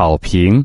草坪。